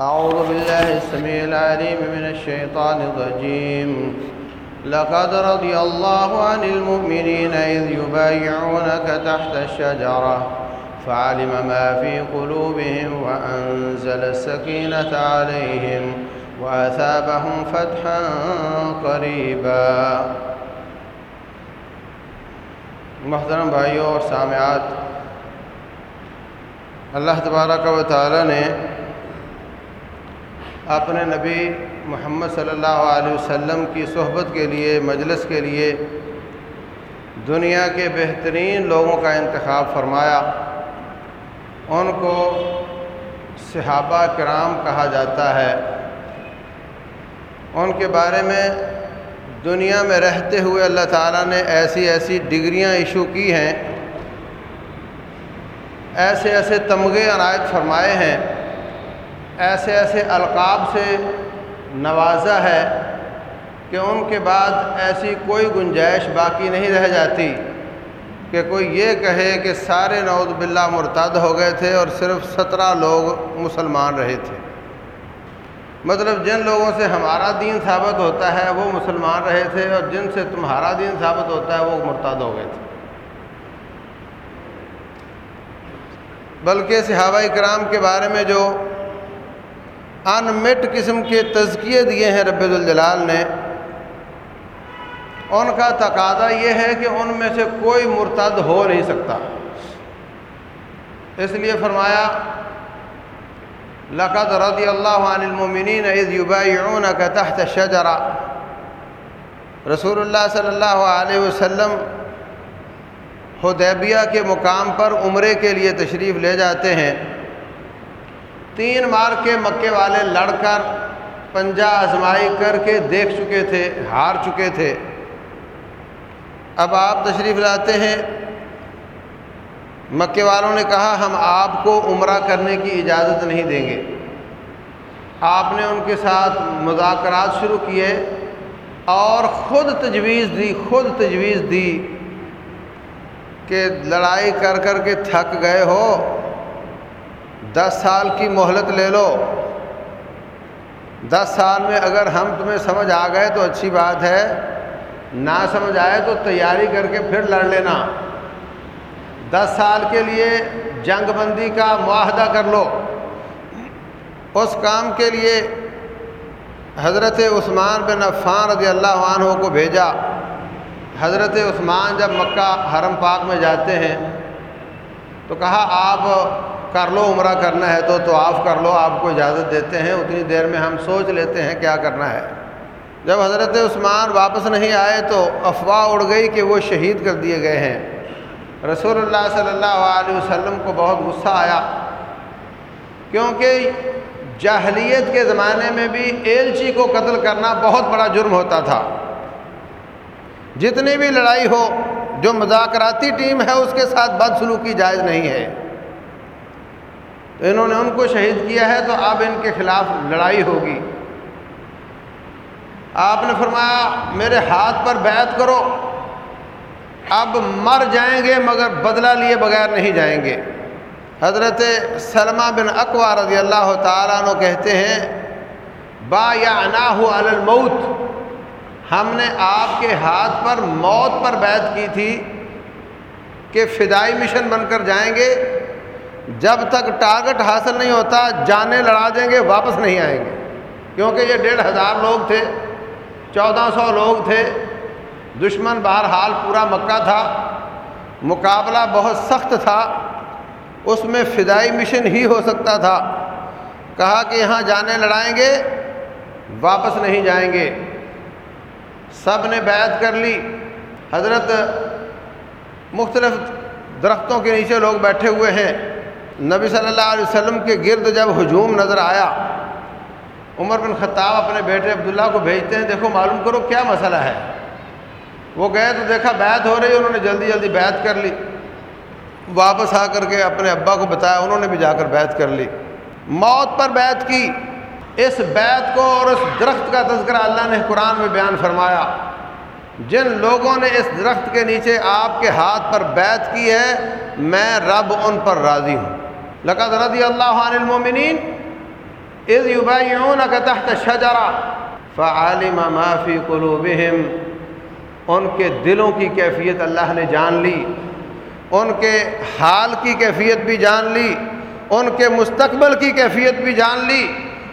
أعوذ بالله السميع العليم من الشيطان الرجيم. لقد رضي الله عن المؤمنين إذ يبايعونك تحت الشجرة، فعلم ما في قلوبهم وأنزل السكينة عليهم وأثابهم فتحا قريبا. محترم بھائیوں اور سامعات، اللہ تبارک و تعالی نے اپنے نبی محمد صلی اللہ علیہ وسلم کی صحبت کے لیے، مجلس کے لیے دنیا کے بہترین لوگوں کا انتخاب فرمایا۔ ان کو صحابہ کرام کہا جاتا ہے۔ ان کے بارے میں دنیا میں رہتے ہوئے اللہ تعالیٰ نے ایسی ایسی ڈگریاں ایشو کی ہیں، ایسے ایسے تمغے عنایت فرمائے ہیں۔ ایسے ایسے القاب سے نوازا ہے کہ ان کے بعد ایسی کوئی گنجائش باقی نہیں رہ جاتی کہ کوئی یہ کہے کہ سارے نعوذ باللہ مرتد ہو گئے تھے اور صرف سترہ لوگ مسلمان رہے تھے۔ مطلب جن لوگوں سے ہمارا دین ثابت ہوتا ہے وہ مسلمان رہے تھے اور جن سے تمہارا دین ثابت ہوتا ہے وہ مرتد ہو گئے تھے۔ بلکہ صحابہ کرام کے بارے میں جو ان مٹ قسم کے تزکیے دیے ہیں رب الجلال نے۔ ان کا تقاضا یہ ہے کہ ان میں سے کوئی مرتد ہو نہیں سکتا۔ اس لیے فرمایا، لقد رضی اللہ عن المؤمنین اذ یبایعونک تحت الشجرہ رسول اللہ صلی اللہ علیہ وسلم حدیبیہ کے مقام پر عمرے کے لیے تشریف لے جاتے ہیں۔ تین مار کے مکے والے لڑ کر پنجہ آزمائی کر کے دیکھ چکے تھے، ہار چکے تھے۔ اب آپ تشریف لاتے ہیں۔ مکے والوں نے کہا، ہم آپ کو عمرہ کرنے کی اجازت نہیں دیں گے۔ آپ نے ان کے ساتھ مذاکرات شروع کیے اور خود تجویز دی، خود تجویز دی کہ لڑائی کر کر کے تھک گئے ہو۔ دس سال کی مہلت لے لو۔ دس سال میں اگر ہم تمہیں سمجھ آ گئے تو اچھی بات ہے، نہ سمجھ آئے تو تیاری کر کے پھر لڑ لینا۔ دس سال کے لیے جنگ بندی کا معاہدہ کر لو۔ اس کام کے لیے حضرت عثمان بن عفان رضی اللہ عنہ کو بھیجا۔ حضرت عثمان جب مکہ حرم پاک میں جاتے ہیں تو کہا، آپ کر لو، عمرہ کرنا ہے تو تو آف کر لو، آپ کو اجازت دیتے ہیں، اتنی دیر میں ہم سوچ لیتے ہیں کیا کرنا ہے۔ جب حضرت عثمان واپس نہیں آئے تو افواہ اڑ گئی کہ وہ شہید کر دیے گئے ہیں۔ رسول اللہ صلی اللہ علیہ وسلم کو بہت غصہ آیا، کیونکہ جاہلیت کے زمانے میں بھی ایلچی کو قتل کرنا بہت بڑا جرم ہوتا تھا۔ جتنی بھی لڑائی ہو، جو مذاکراتی ٹیم ہے، اس کے ساتھ بدسلوکی جائز نہیں ہے۔ تو انہوں نے ان کو شہید کیا ہے تو اب ان کے خلاف لڑائی ہوگی۔ آپ نے فرمایا، میرے ہاتھ پر بیعت کرو۔ اب مر جائیں گے مگر بدلہ لیے بغیر نہیں جائیں گے۔ حضرت سلمہ بن اقوا رضی اللہ تعالیٰ عنہ کہتے ہیں با یا اناہ الموت۔ ہم نے آپ کے ہاتھ پر موت پر بیعت کی تھی کہ فدائی مشن بن کر جائیں گے۔ جب تک ٹارگٹ حاصل نہیں ہوتا، جانے لڑا دیں گے، واپس نہیں آئیں گے۔ کیونکہ یہ ڈیڑھ ہزار لوگ تھے، چودہ سو لوگ تھے۔ دشمن بہرحال پورا مکہ تھا۔ مقابلہ بہت سخت تھا۔ اس میں فدائی مشن ہی ہو سکتا تھا۔ کہا کہ یہاں جانے لڑائیں گے، واپس نہیں جائیں گے۔ سب نے بیعت کر لی۔ حضرت مختلف درختوں کے نیچے لوگ بیٹھے ہوئے ہیں۔ نبی صلی اللہ علیہ وسلم کے گرد جب ہجوم نظر آیا، عمر بن خطاب اپنے بیٹے عبداللہ کو بھیجتے ہیں، دیکھو معلوم کرو کیا مسئلہ ہے۔ وہ گئے تو دیکھا بیعت ہو رہی انہوں نے جلدی جلدی بیعت کر لی۔ واپس آ کر کے اپنے ابا کو بتایا، انہوں نے بھی جا کر بیعت کر لی۔ موت پر بیعت کی۔ اس بیعت کو اور اس درخت کا تذکرہ اللہ نے قرآن میں بیان فرمایا۔ جن لوگوں نے اس درخت کے نیچے آپ کے ہاتھ پر بیعت کی ہے، میں رب ان پر راضی ہوں۔ لقد رضی اللہ عن المومنین عز یوبایون کا تحت شجرا فعالم معافی قلوبہم ان کے دلوں کی کیفیت اللہ نے جان لی، ان کے حال کی کیفیت بھی جان لی، ان کے مستقبل کی کیفیت بھی جان لی،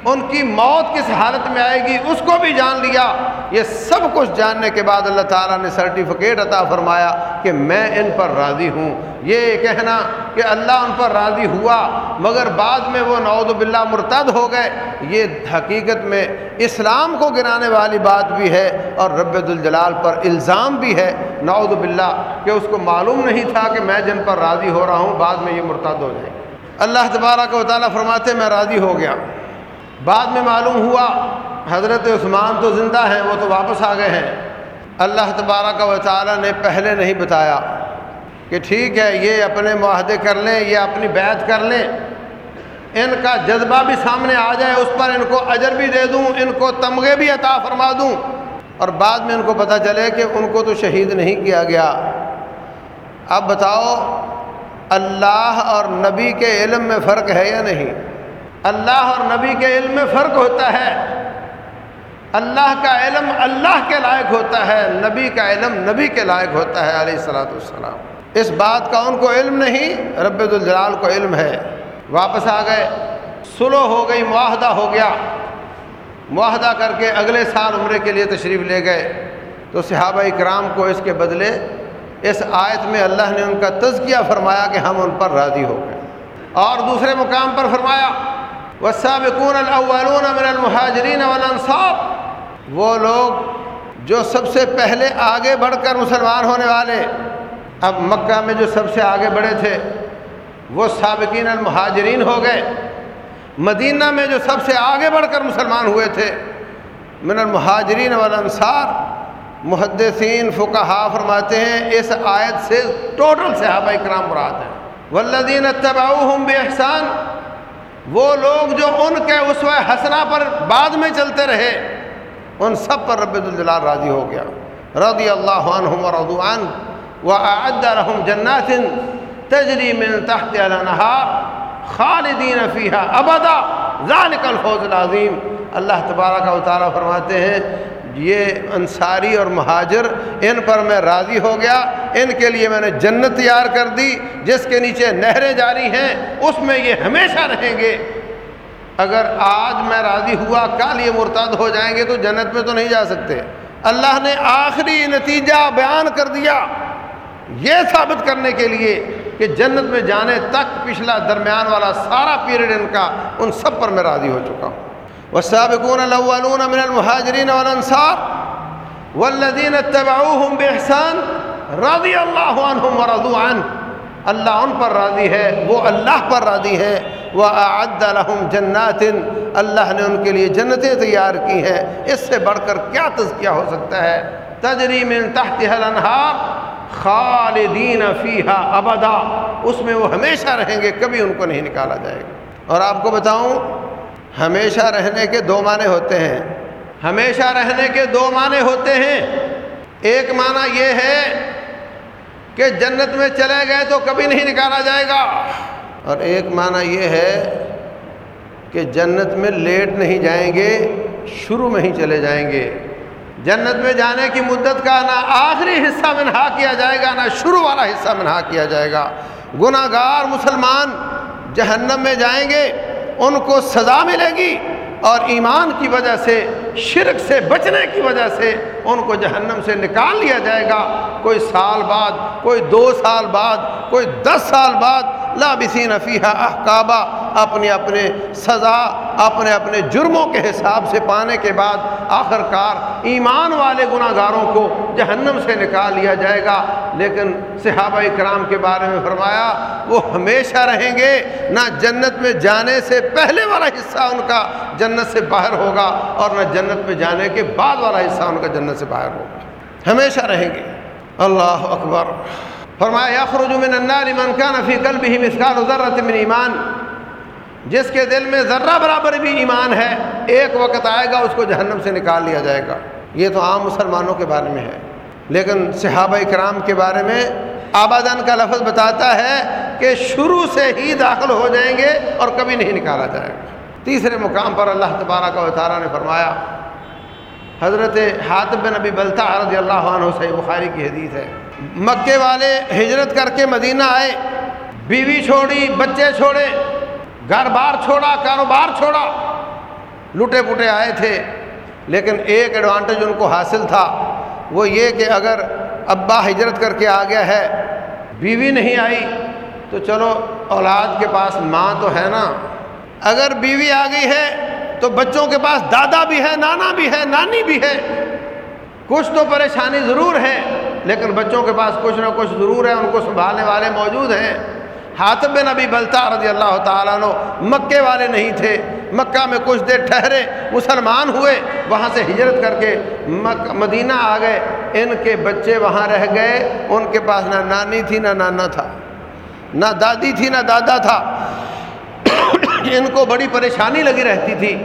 ان کی موت کس حالت میں آئے گی اس کو بھی جان لیا۔ یہ سب کچھ جاننے کے بعد اللہ تعالیٰ نے سرٹیفکیٹ عطا فرمایا کہ میں ان پر راضی ہوں۔ یہ کہنا کہ اللہ ان پر راضی ہوا، مگر بعد میں وہ نعوذ باللہ مرتد ہو گئے۔ یہ حقیقت میں اسلام کو گرانے والی بات بھی ہے اور رب الجلال پر الزام بھی ہے۔ نعوذ باللہ کہ اس کو معلوم نہیں تھا کہ میں جن پر راضی ہو رہا ہوں، بعد میں یہ مرتد ہو جائے۔ اللہ تبارہ کو تعالیٰ فرماتے میں راضی ہو گیا۔ بعد میں معلوم ہوا حضرت عثمان تو زندہ ہیں، وہ تو واپس آ گئے ہیں۔ اللہ تبارہ کا تعالیٰ نے پہلے نہیں بتایا کہ ٹھیک ہے، یہ اپنے معاہدے کر لیں، یہ اپنی بیعت کر لیں۔ ان کا جذبہ بھی سامنے آ جائے، اس پر ان کو اجر بھی دے دوں، ان کو تمغے بھی عطا فرما دوں۔ اور بعد میں ان کو پتہ چلے کہ ان کو تو شہید نہیں کیا گیا۔ اب بتاؤ، اللہ اور نبی کے علم میں فرق ہے یا نہیں؟ اللہ اور نبی کے علم میں فرق ہوتا ہے۔ اللہ کا علم اللہ کے لائق ہوتا ہے، نبی کا علم نبی کے لائق ہوتا ہے، علیہ السلاۃ والسلام۔ اس بات کا ان کو علم نہیں، رب الجلال کو علم ہے۔ واپس آ گئے سلو ہو گئی، معاہدہ ہو گیا۔ معاہدہ کر کے اگلے سال عمرے کے لیے تشریف لے گئے۔ تو صحابہ اکرام کو اس کے بدلے اس آیت میں اللہ نے ان کا تزکیہ فرمایا کہ ہم ان پر راضی ہو گئے۔ اور دوسرے مقام پر فرمایا، والسابقون الاولون من المہاجرین والانصار وہ لوگ جو سب سے پہلے آگے بڑھ کر مسلمان ہونے والے، اب مکہ میں جو سب سے آگے بڑھے تھے، وہ سابقین المہاجرین ہو گئے۔ مدینہ میں جو سب سے آگے بڑھ کر مسلمان ہوئے تھے، من المہاجرین والانصار، محدثین، فقہا فرماتے ہیں، اس آیت سے ٹوٹل صحابہ اکرام مراد ہیں۔ والذین اتبعوہم بے احسان وہ لوگ جو ان کے اس حسنہ پر بعد میں چلتے رہے۔ ان سب پر رب الجلال راضی ہو گیا۔ رضی اللہ عنہم ورضوان وعد لهم جنات تجری من تحت الانہار خالدین فیہا ابدا۔ ذالک الفوز العظیم۔ اللہ تبارک و تعالیٰ فرماتے ہیں، یہ انصاری اور مہاجر ان پر میں راضی ہو گیا۔ ان کے لیے میں نے جنت تیار کر دی، جس کے نیچے نہریں جاری ہیں، اس میں یہ ہمیشہ رہیں گے۔ اگر آج میں راضی ہوا کل یہ مرتاد ہو جائیں گے؟ تو جنت میں تو نہیں جا سکتے۔ اللہ نے آخری نتیجہ بیان کر دیا۔ یہ ثابت کرنے کے لیے کہ جنت میں جانے تک پچھلا درمیان والا سارا پیریڈ ان کا، ان سب پر میں راضی ہو چکا ہوں۔ والسابقون الأولون من المهاجرين والأنصار والذين اتبعوهم بإحسان رضي الله عنهم ورضوا عنه اللہ ان پر راضی ہے، وہ اللہ پر راضی ہے وہ اعد لهم جنات۔ اللہ نے ان کے لیے جنتیں تیار کی ہیں۔ اس سے بڑھ کر کیا تزکیہ ہو سکتا ہے؟ تجری من تحتها الانہار خالدین فیہا ابدا۔ اس میں وہ ہمیشہ رہیں گے، کبھی ان کو نہیں نکالا جائے گا۔ اور آپ کو بتاؤں، ہمیشہ رہنے کے دو معنی ہوتے ہیں۔ ہمیشہ رہنے کے دو معنی ہوتے ہیں۔ ایک معنی یہ ہے کہ جنت میں چلے گئے تو کبھی نہیں نکالا جائے گا۔ اور ایک معنی یہ ہے کہ جنت میں لیٹ نہیں جائیں گے، شروع میں ہی چلے جائیں گے۔ جنت میں جانے کی مدت کا نہ آخری حصہ منہا کیا جائے گا، نہ شروع والا حصہ منہا کیا جائے گا۔ گناہ گار مسلمان جہنم میں جائیں گے، ان کو سزا ملے گی اور ایمان کی وجہ سے، شرک سے بچنے کی وجہ سے ان کو جہنم سے نکال لیا جائے گا۔ کوئی سال بعد، کوئی دو سال بعد، کوئی دس سال بعد لابسین فیحہ احکابہ اپنے اپنے سزا، اپنے اپنے جرموں کے حساب سے پانے کے بعد آخر کار ایمان والے گناہ گاروں کو جہنم سے نکال لیا جائے گا۔ لیکن صحابہ کرام کے بارے میں فرمایا، وہ ہمیشہ رہیں گے، نہ جنت میں جانے سے پہلے والا حصہ ان کا جنت سے باہر ہوگا اور نہ جنت میں جانے کے بعد والا حصہ ان کا جنت سے باہر ہوگا۔ ہمیشہ رہیں گے۔ اللہ اکبر۔ فرمایا یخرج من النار من كان في قلبه مثقال ذره من ایمان. جس کے دل میں ذرہ برابر بھی ایمان ہے، ایک وقت آئے گا اس کو جہنم سے نکال لیا جائے گا۔ یہ تو عام مسلمانوں کے بارے میں ہے۔ لیکن صحابہ اکرام کے بارے میں آبادان کا لفظ بتاتا ہے کہ شروع سے ہی داخل ہو جائیں گے اور کبھی نہیں نکالا جائے گا۔ تیسرے مقام پر اللہ تبارہ کا وطارہ نے فرمایا، حضرت حاطب بن نبی بلتا رضی اللہ عنہ صحیح بخاری کی حدیث ہے۔ مکے والے ہجرت کر کے مدینہ آئے، بیوی چھوڑی، بچے چھوڑے، گھر بار چھوڑا، کاروبار چھوڑا، لٹے پٹے آئے تھے۔ لیکن ایک ایڈوانٹیج ان کو حاصل تھا، وہ یہ کہ اگر ابا ہجرت کر کے آ گیا ہے، بیوی نہیں آئی، تو چلو اولاد کے پاس ماں تو ہے نا۔ اگر بیوی آ گئی ہے، تو بچوں کے پاس دادا بھی ہے، نانا بھی ہے، نانی بھی ہے۔ کچھ تو پریشانی ضرور ہے۔ لیکن بچوں کے پاس کچھ نہ کچھ ضرور ہے، ان کو سنبھالنے والے موجود ہیں۔ حاطب بن نبی بلتا رضی اللہ تعالیٰ عنہ مکے والے نہیں تھے۔ مکہ میں کچھ دیر ٹھہرے، مسلمان ہوئے، وہاں سے ہجرت کر کے مدینہ آ گئے۔ ان کے بچے وہاں رہ گئے۔ ان کے پاس نہ نانی تھی، نہ نانا تھا، نہ دادی تھی، نہ دادا تھا۔ ان کو بڑی پریشانی لگی رہتی تھی۔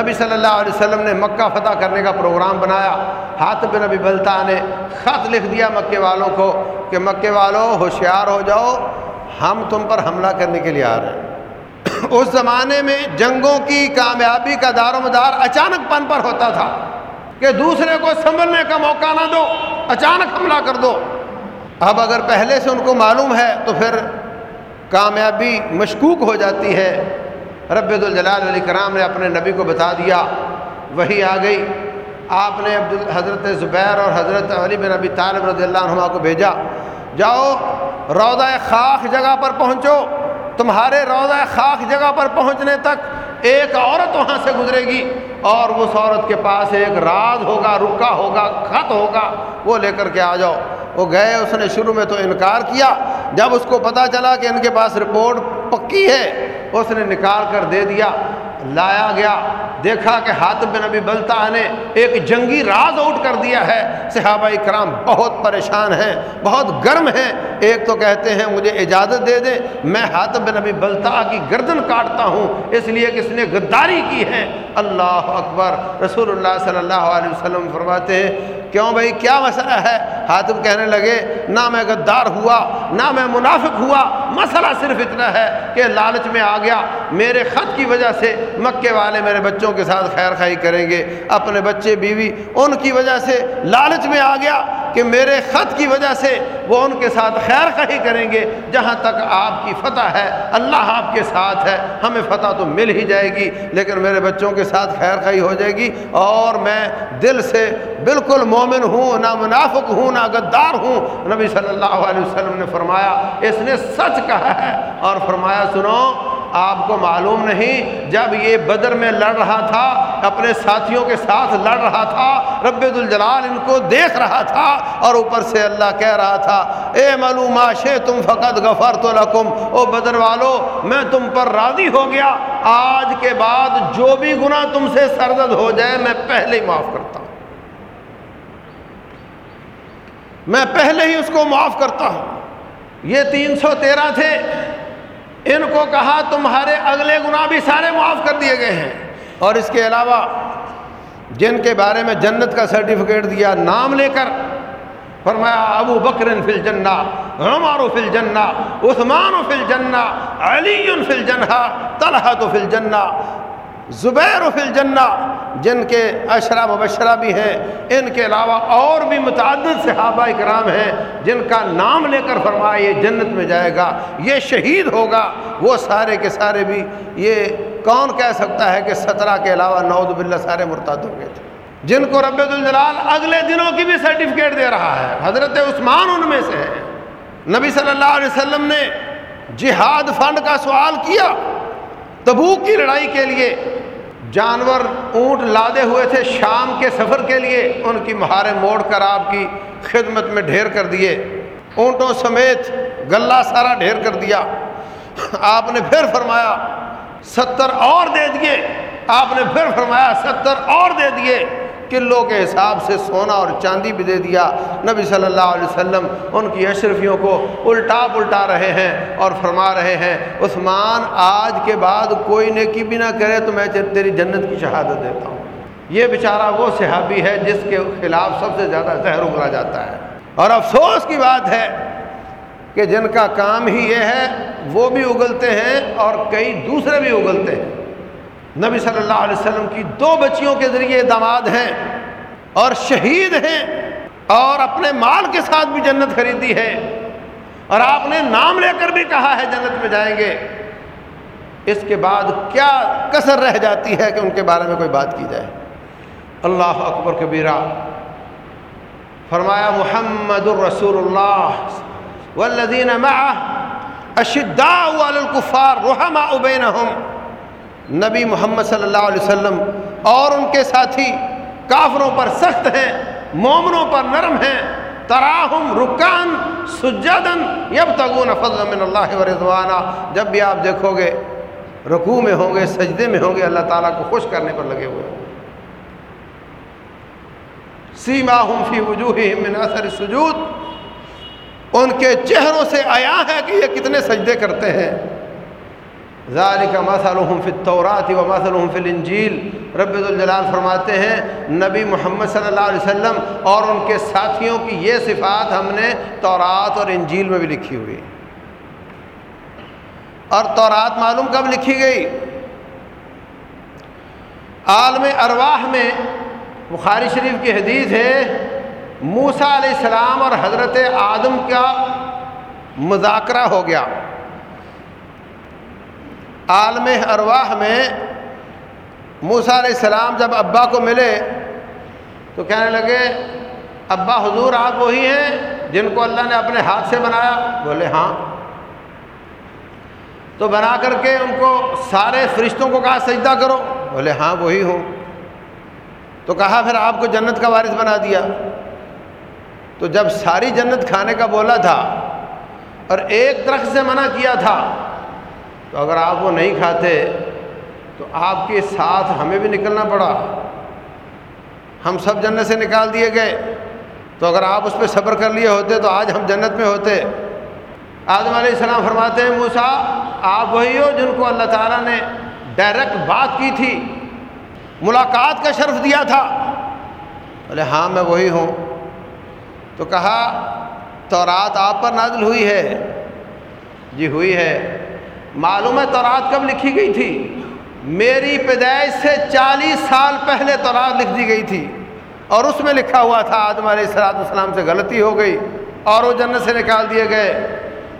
نبی صلی اللہ علیہ وسلم نے مکہ فتح کرنے کا پروگرام بنایا۔ ہاتھ پہ نبی بلتا نے خط لکھ دیا مکے والوں کو کہ مکے والوں ہوشیار ہو جاؤ، ہم تم پر حملہ کرنے کے لیے آ رہے ہیں۔ اس زمانے میں جنگوں کی کامیابی کا دار و مدار اچانک پن پر ہوتا تھا کہ دوسرے کو سنبھلنے کا موقع نہ دو، اچانک حملہ کر دو۔ اب اگر پہلے سے ان کو معلوم ہے تو پھر کامیابی مشکوک ہو جاتی ہے۔ رب الجلال علیہ کرام نے اپنے نبی کو بتا دیا، وہی آ گئی۔ آپ نے عبد حضرت زبیر اور حضرت علی بن نبی طالب رضی اللہ عنہ کو بھیجا۔ جاؤ، روضہ خاک جگہ پر پہنچو۔ تمہارے روضہ خاک جگہ پر پہنچنے تک ایک عورت وہاں سے گزرے گی اور اس عورت کے پاس ایک راز ہوگا، رکا ہوگا، خط ہوگا۔ وہ لے کر کے آ جاؤ۔ وہ گئے، اس نے شروع میں تو انکار کیا۔ جب اس کو پتہ چلا کہ ان کے پاس رپورٹ پکی ہے اس نے نکال کر دے دیا، لایا گیا، دیکھا کہ ہاتھ بن نبی بلتا نے ایک جنگی راز آؤٹ کر دیا ہے۔ صحابہ کرام بہت پریشان ہیں، بہت گرم ہیں۔ ایک تو کہتے ہیں مجھے اجازت دے دیں میں ہاتھ بن نبی بلتا کی گردن کاٹتا ہوں، اس لیے کہ اس نے غداری کی ہے۔ اللہ اکبر۔ رسول اللہ صلی اللہ علیہ وسلم فرماتے ہیں، کیوں بھائی؟ کیا مسئلہ ہے؟ حاتم کہنے لگے، نہ میں غدار ہوا، نہ میں منافق ہوا، مسئلہ صرف اتنا ہے کہ لالچ میں آ گیا۔ میرے خط کی وجہ سے مکے والے میرے بچوں کے ساتھ خیر خائی کریں گے، اپنے بچے بیوی، ان کی وجہ سے لالچ میں آ گیا۔ کہ میرے خط کی وجہ سے وہ ان کے ساتھ خیر خی کریں گے، جہاں تک آپ کی فتح ہے، اللہ آپ کے ساتھ ہے، ہمیں فتح تو مل ہی جائے گی، لیکن میرے بچوں کے ساتھ خیر خی ہو جائے گی، اور میں دل سے بالکل مومن ہوں، نہ منافق ہوں، نہ غدار ہوں۔ نبی صلی اللہ علیہ وسلم نے فرمایا، اس نے سچ کہا ہے اور فرمایا، سنو آپ کو معلوم نہیں، جب یہ بدر میں لڑ رہا تھا، اپنے ساتھیوں کے ساتھ لڑ رہا تھا، رب الجلال ان کو دیکھ رہا تھا اور اوپر سے اللہ کہہ رہا تھا، اے معلوماشے تم فقط غفر تو لکم، او بدر والو، میں تم پر راضی ہو گیا۔ آج کے بعد جو بھی گناہ تم سے سرزد ہو جائے، میں پہلے ہی معاف کرتا ہوں۔ میں پہلے ہی اس کو معاف کرتا ہوں۔ یہ تین سو تیرہ تھے۔ ان کو کہا تمہارے اگلے گناہ بھی سارے معاف کر دیے گئے ہیں۔ اور اس کے علاوہ جن کے بارے میں جنت کا سرٹیفکیٹ دیا نام لے کر فرمایا، ابو بکر فل جنا عمر و فل عثمان و فل علی فل جنہا طلحہ تو فل جنا زبیر و فل جنا جن کے اشرا مبشرہ بھی ہیں، ان کے علاوہ اور بھی متعدد صحابہ اکرام ہیں، جن کا نام لے کر فرمایا یہ جنت میں جائے گا، یہ شہید ہوگا، وہ سارے کے سارے بھی، یہ کون کہہ سکتا ہے کہ سترہ کے علاوہ نعود باللہ سارے مرتاد ہو گئے تھے جن کو رب الجلال اگلے دنوں کی بھی سرٹیفکیٹ دے رہا ہے، حضرت عثمان ان میں سے ہے نبی صلی اللہ علیہ وسلم نے جہاد فنڈ کا سوال کیا، تبوک کی لڑائی کے لیے جانور اونٹ لادے ہوئے تھے شام کے سفر کے لیے، ان کی مہاریں موڑ کر آپ کی خدمت میں ڈھیر کر دیے۔ اونٹوں سمیت گلہ سارا ڈھیر کر دیا۔ آپ نے پھر فرمایا، ستر اور دے دیے۔ آپ نے پھر فرمایا، ستر اور دے دیے۔ کلو کے حساب سے سونا اور چاندی بھی دے دیا۔ نبی صلی اللہ علیہ وسلم ان کی اشرفیوں کو الٹا پلٹا رہے ہیں اور فرما رہے ہیں، عثمان، آج کے بعد کوئی نیکی بھی نہ کرے تو میں تیری جنت کی شہادت دیتا ہوں۔ یہ بیچارہ وہ صحابی ہے جس کے خلاف سب سے زیادہ زہر اگلا جاتا ہے۔ اور افسوس کی بات ہے کہ جن کا کام ہی یہ ہے، وہ بھی اگلتے ہیں اور کئی دوسرے بھی اگلتے ہیں۔ نبی صلی اللہ علیہ وسلم کی دو بچیوں کے ذریعے داماد ہیں اور شہید ہیں اور اپنے مال کے ساتھ بھی جنت خریدی ہے اور آپ نے نام لے کر بھی کہا ہے جنت میں جائیں گے۔ اس کے بعد کیا کثر رہ جاتی ہے کہ ان کے بارے میں کوئی بات کی جائے؟ اللہ اکبر کبیرہ۔ فرمایا، محمد الرسول اللہ والذین معه اشداء علی الکفار رحماء بینہم۔ نبی محمد صلی اللہ علیہ وسلم اور ان کے ساتھی کافروں پر سخت ہیں، مومنوں پر نرم ہیں۔ تراہم رکان سجدن یبتغون فضل من اللہ و رضوانہ۔ جب بھی آپ دیکھو گے، رکوع میں ہوں گے، سجدے میں ہوں گے، اللہ تعالیٰ کو خوش کرنے پر لگے ہوئے۔ ہوں گے سیما ہم فی وجوہ من اثر سجود ان کے چہروں سے آیا ہے کہ یہ کتنے سجدے کرتے ہیں۔ ذالک مثلہم فی التورات و مثلہم فی الانجیل۔ رب الجلال فرماتے ہیں، نبی محمد صلی اللہ علیہ وسلم اور ان کے ساتھیوں کی یہ صفات ہم نے تورات اور انجیل میں بھی لکھی ہوئی۔ اور تورات معلوم کب لکھی گئی؟ عالم ارواح میں بخاری شریف کی حدیث ہے موسا علیہ السلام اور حضرت آدم کا مذاکرہ ہو گیا۔ عالم ارواح میں موسا علیہ السلام جب ابا کو ملے تو کہنے لگے، ابا حضور آپ وہی ہیں جن کو اللہ نے اپنے ہاتھ سے بنایا؟ بولے ہاں۔ تو بنا کر کے ان کو سارے فرشتوں کو کہا، سجدہ کرو۔ بولے ہاں وہی ہوں۔ تو کہا، پھر آپ کو جنت کا وارث بنا دیا۔ تو جب ساری جنت کھانے کا بولا تھا اور ایک درخت سے منع کیا تھا تو اگر آپ وہ نہیں کھاتے تو آپ کے ساتھ ہمیں بھی نکلنا پڑا۔ ہم سب جنت سے نکال دیے گئے۔ تو اگر آپ اس پہ صبر کر لیے ہوتے تو آج ہم جنت میں ہوتے۔ آدم علیہ السلام فرماتے ہیں موسا آپ وہی ہو جن کو اللہ تعالیٰ نے ڈائریکٹ بات کی تھی۔ ملاقات کا شرف دیا تھا۔ بولے ہاں میں وہی ہوں۔ تو کہا تو رات آپ پر نازل ہوئی ہے۔ جی ہوئی ہے۔ معلوم ہے تو رات کب لکھی گئی تھی؟ میری پیدائش سے چالیس سال پہلے تورات لکھ دی گئی تھی۔ اور اس میں لکھا ہوا تھا، آدم علیہ السلاط السلام سے غلطی ہو گئی اور وہ جنت سے نکال دیے گئے۔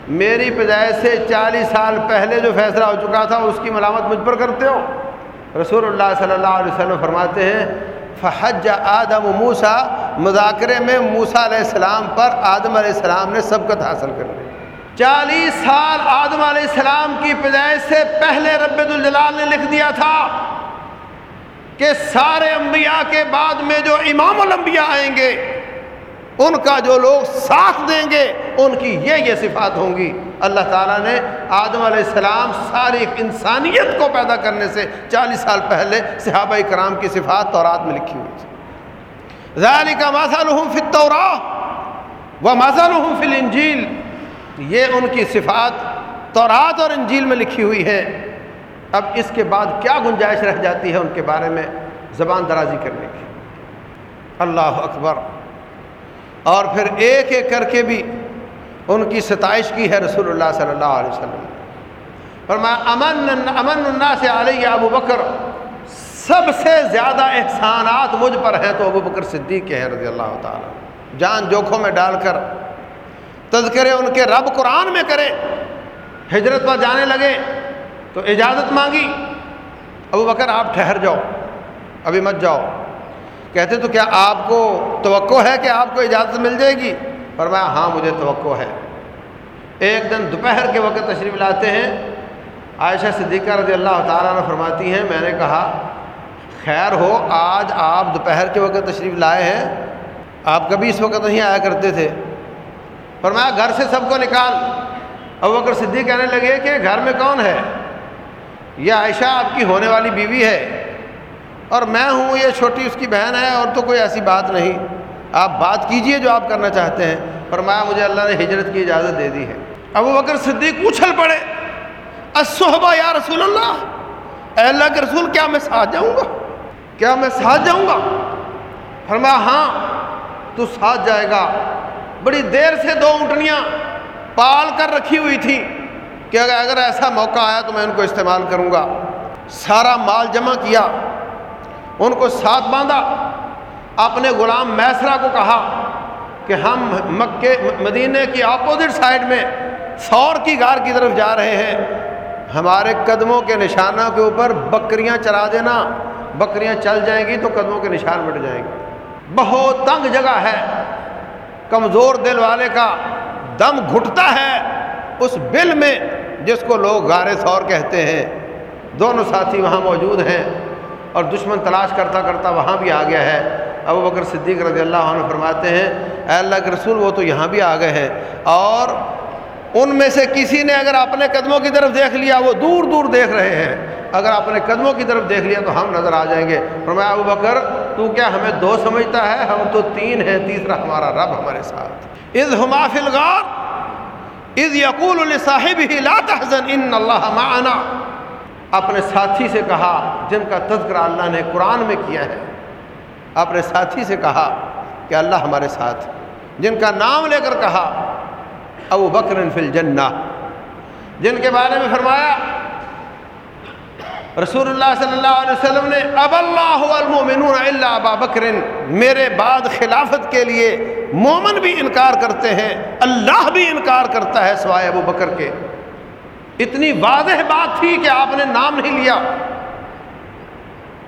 میری پیدائش سے چالیس سال پہلے جو فیصلہ ہو چکا تھا، اس کی ملامت مجھ پر کرتے ہو۔ رسول اللہ صلی اللہ علیہ وسلم فرماتے ہیں، فحج آدم موسا مذاکرے میں موسا علیہ السلام پر آدم علیہ السلام نے سبقت حاصل کر لی۔ چالیس سال آدم علیہ السلام کی پیدائش سے پہلے رب الجلال نے لکھ دیا تھا کہ سارے انبیاء کے بعد میں جو امام الانبیاء آئیں گے، ان کا جو لوگ ساتھ دیں گے، ان کی یہ یہ صفات ہوں گی۔ اللہ تعالیٰ نے آدم علیہ السلام ساری انسانیت کو پیدا کرنے سے چالیس سال پہلے صحابہ کرام کی صفات تورات میں لکھی ہوئی تھی۔ ذالک کا ماسا فی التوراہ و ماسا فی الانجیل۔ یہ ان کی صفات تورات اور انجیل میں لکھی ہوئی ہے۔ اب اس کے بعد کیا گنجائش رہ جاتی ہے ان کے بارے میں زبان درازی کرنے کی؟ اللہ اکبر۔ اور پھر ایک ایک کر کے بھی ان کی ستائش کی ہے رسول اللہ صلی اللہ علیہ وسلم۔ فرمایا، امن امن اللہ سے علیہ ابو بکر۔ سب سے زیادہ احسانات مجھ پر ہیں تو ابو بکر صدیق کے ہیں رضی اللہ تعالیٰ۔ جان جوکھوں میں ڈال کر تذکرے ان کے رب قرآن میں کرے۔ ہجرت پر جانے لگے تو اجازت مانگی۔ ابو بکر، آپ ٹھہر جاؤ، ابھی مت جاؤ۔ کہتے، تو کیا آپ کو توقع ہے کہ آپ کو اجازت مل جائے گی؟ فرمایا ہاں مجھے توقع ہے۔ ایک دن دوپہر کے وقت تشریف لاتے ہیں۔ عائشہ صدیقہ رضی اللہ تعالیٰ نے فرماتی ہیں، میں نے کہا، خیر ہو، آج آپ دوپہر کے وقت تشریف لائے ہیں۔ آپ کبھی اس وقت نہیں آیا کرتے تھے۔ فرمایا، گھر سے سب کو نکال. اب اگر صدیق کہنے لگے کہ گھر میں کون ہے؟ یہ عائشہ آپ کی ہونے والی بیوی ہے اور میں ہوں، یہ چھوٹی اس کی بہن ہے اور تو کوئی ایسی بات نہیں۔ آپ بات کیجیے جو آپ کرنا چاہتے ہیں. فرمایا، مجھے اللہ نے ہجرت کی اجازت دے دی ہے۔ ابو بکر صدیق اچھل پڑے۔ اصحبہ یا رسول اللہ، اے اللہ کے رسول، کیا میں ساتھ جاؤں گا؟ کیا میں ساتھ جاؤں گا؟ فرمایا ہاں تو ساتھ جائے گا۔ بڑی دیر سے دو اونٹنیاں پال کر رکھی ہوئی تھیں کہ اگر ایسا موقع آیا تو میں ان کو استعمال کروں گا۔ سارا مال جمع کیا۔ ان کو ساتھ باندھا۔ اپنے غلام میسرا کو کہا کہ ہم مکے مدینے کی اپوزٹ سائڈ میں سور کی گار کی طرف جا رہے ہیں۔ ہمارے قدموں کے نشانوں کے اوپر بکریاں چرا دینا۔ بکریاں چل جائیں گی تو قدموں کے نشان مٹ جائیں گے بہت تنگ جگہ ہے۔ کمزور دل والے کا دم گھٹتا ہے اس بل میں جس کو لوگ غار سور کہتے ہیں۔ دونوں ساتھی وہاں موجود ہیں اور دشمن تلاش کرتا کرتا وہاں بھی آ گیا ہے۔ ابو بکر صدیق رضی اللہ عنہ فرماتے ہیں، اے اللہ کے رسول، وہ تو یہاں بھی آ گئے ہیں۔ اور ان میں سے کسی نے اگر اپنے قدموں کی طرف دیکھ لیا، وہ دور دور دیکھ رہے ہیں۔ اگر اپنے قدموں کی طرف دیکھ لیا تو ہم نظر آ جائیں گے۔ فرمایا، ابو بکر تو کیا ہمیں دو سمجھتا ہے؟ ہم تو تین ہیں، تیسرا ہمارا رب ہمارے ساتھ۔ از ہما فلغار از یقول الصاحب ہی لا تحزن، ان اللہ معنا۔ اپنے ساتھی سے کہا، جن کا تذکرہ اللہ نے قرآن میں کیا ہے، اپنے ساتھی سے کہا کہ اللہ ہمارے ساتھ۔ جن کا نام لے کر کہا، ابو بکر فی الجنہ۔ جن کے بارے میں فرمایا رسول اللہ صلی اللہ علیہ وسلم نے اب اللہ المومنون الا ابا بکر میرے بعد خلافت کے لیے مومن بھی انکار کرتے ہیں اللہ بھی انکار کرتا ہے سوائے ابو بکر کے اتنی واضح بات تھی کہ آپ نے نام نہیں لیا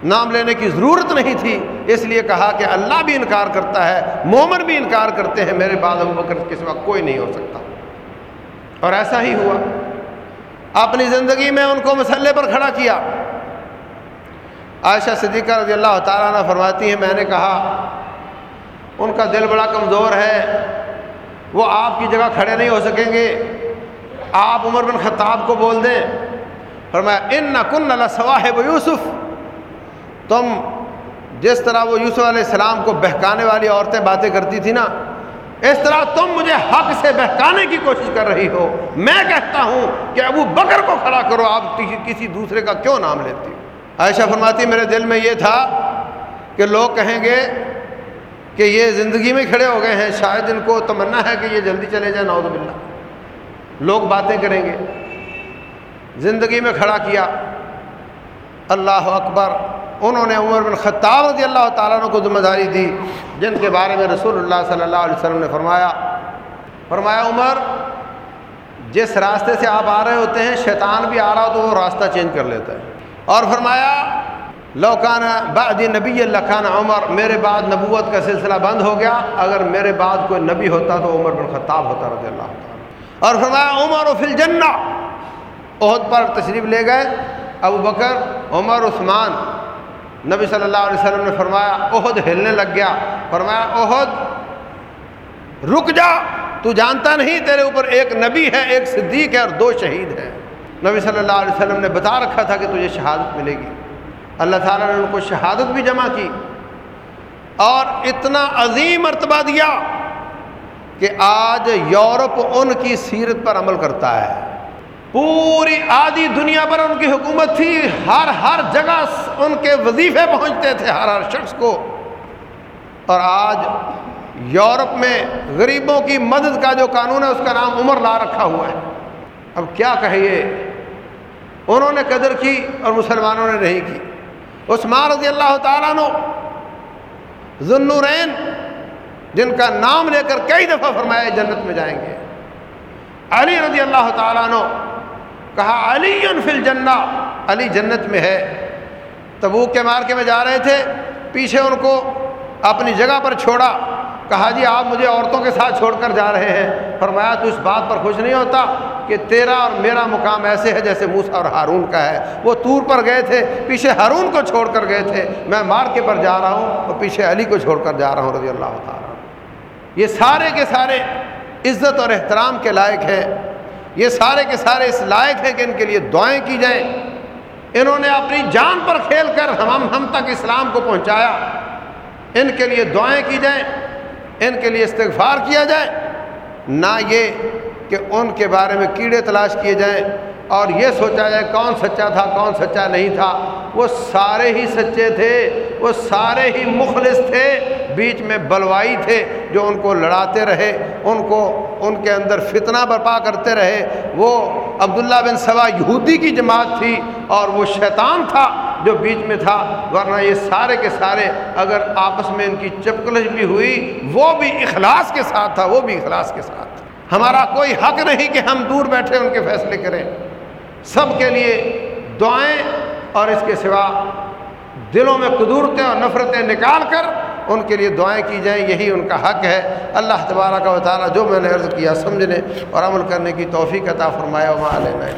نام لینے کی ضرورت نہیں تھی اس لیے کہا کہ اللہ بھی انکار کرتا ہے مومن بھی انکار کرتے ہیں میرے بعد ابو بکر کے سوا کوئی نہیں ہو سکتا اور ایسا ہی ہوا اپنی زندگی میں ان کو مسئلے پر کھڑا کیا۔ عائشہ صدیقہ رضی اللہ تعالیٰ نے فرماتی ہیں، میں نے کہا، ان کا دل بڑا کمزور ہے، وہ آپ کی جگہ کھڑے نہیں ہو سکیں گے۔ آپ عمر بن خطاب کو بول دیں۔ فرمایا، ان نہ کن اللہ صواحب یوسف تم جس طرح وہ یوسف علیہ السلام کو بہکانے والی عورتیں باتیں کرتی تھی نا اس طرح تم مجھے حق سے بہکانے کی کوشش کر رہی ہو۔ میں کہتا ہوں کہ ابو بکر کو کھڑا کرو، آپ کسی دوسرے کا کیوں نام لیتی ہو؟ عائشہ فرماتی، میرے دل میں یہ تھا کہ لوگ کہیں گے کہ یہ زندگی میں کھڑے ہو گئے ہیں، شاید ان کو تمنا ہے کہ یہ جلدی چلے جائیں، نعوذ باللہ۔ لوگ باتیں کریں گے۔ زندگی میں کھڑا کیا۔ اللہ اکبر۔ انہوں نے عمر بن خطاب رضی اللہ تعالیٰ کو ذمہ داری دی، جن کے بارے میں رسول اللہ صلی اللہ علیہ وسلم نے فرمایا۔ فرمایا، عمر، جس راستے سے آپ آ رہے ہوتے ہیں، شیطان بھی آ رہا ہو تو وہ راستہ چینج کر لیتا ہے۔ اور فرمایا لوکانہ بعد نبی اللہ عمر، میرے بعد نبوت کا سلسلہ بند ہو گیا۔ اگر میرے بعد کوئی نبی ہوتا تو عمر بن خطاب ہوتا رضی اللہ تعالیٰ اور فرمایا، عمر و فل جنا عہد پر تشریف لے گئے۔ ابو بکر، عمر، عثمان نبی صلی اللہ علیہ وسلم نے فرمایا عہد ہلنے لگ گیا. فرمایا عہد رک جا، تو جانتا نہیں تیرے اوپر ایک نبی ہے، ایک صدیق ہے اور دو شہید ہیں. نبی صلی اللہ علیہ وسلم نے بتا رکھا تھا کہ تجھے شہادت ملے گی۔ اللہ تعالیٰ نے ان کو شہادت بھی جمع کی اور اتنا عظیم مرتبہ دیا کہ آج یورپ ان کی سیرت پر عمل کرتا ہے۔ پوری آدھی دنیا پر ان کی حکومت تھی، ہر ہر جگہ ان کے وظیفے پہنچتے تھے، ہر ہر شخص کو۔ اور آج یورپ میں غریبوں کی مدد کا جو قانون ہے، اس کا نام عمر لا رکھا ہوا ہے۔ اب کیا کہیے انہوں نے قدر کی اور مسلمانوں نے نہیں کی۔ عثمان رضی اللہ تعالیٰ نو ذنورین جن کا نام لے کر کئی دفعہ فرمایا جنت میں جائیں گے۔ علی رضی اللہ تعالیٰ نو کہا علی فل جنا علی جنت میں ہے۔ تبوک کے مارکے میں جا رہے تھے، پیچھے ان کو اپنی جگہ پر چھوڑا۔ کہا جی آپ مجھے عورتوں کے ساتھ چھوڑ کر جا رہے ہیں۔ فرمایا، تو اس بات پر خوش نہیں ہوتا کہ تیرا اور میرا مقام ایسے ہے جیسے موسا اور ہارون کا ہے۔ وہ تور پر گئے تھے، پیچھے ہارون کو چھوڑ کر گئے تھے۔ میں مارکے پر جا رہا ہوں اور پیچھے علی کو چھوڑ کر جا رہا ہوں، رضی اللہ تعالیٰ یہ سارے کے سارے عزت اور احترام کے لائق ہیں۔ یہ سارے کے سارے اس لائق ہیں کہ ان کے لیے دعائیں کی جائیں۔ انہوں نے اپنی جان پر کھیل کر ہم ہم تک اسلام کو پہنچایا۔ ان کے لیے دعائیں کی جائیں، ان کے لیے استغفار کیا جائے۔ نہ یہ کہ ان کے بارے میں کیڑے تلاش کیے جائیں اور یہ سوچا جائے کون سچا تھا، کون سچا نہیں تھا۔ وہ سارے ہی سچے تھے، وہ سارے ہی مخلص تھے۔ بیچ میں بلوائی تھے جو ان کو لڑاتے رہے، ان کو ان کے اندر فتنہ برپا کرتے رہے۔ وہ عبداللہ بن سوا یہودی کی جماعت تھی اور وہ شیطان تھا جو بیچ میں تھا۔ ورنہ یہ سارے کے سارے اگر آپس میں ان کی چپکلش بھی ہوئی، وہ بھی اخلاص کے ساتھ تھا، وہ بھی اخلاص کے ساتھ ہمارا کوئی حق نہیں کہ ہم دور بیٹھے ان کے فیصلے کریں۔ سب کے لیے دعائیں اور اس کے سوا دلوں میں قدورتیں اور نفرتیں نکال کر ان کے لیے دعائیں کی جائیں، یہی ان کا حق ہے۔ اللہ تبارہ کا تعالیٰ جو میں نے عرض کیا سمجھنے اور عمل کرنے کی توفیق عطا فرمایا وہاں لینا ہے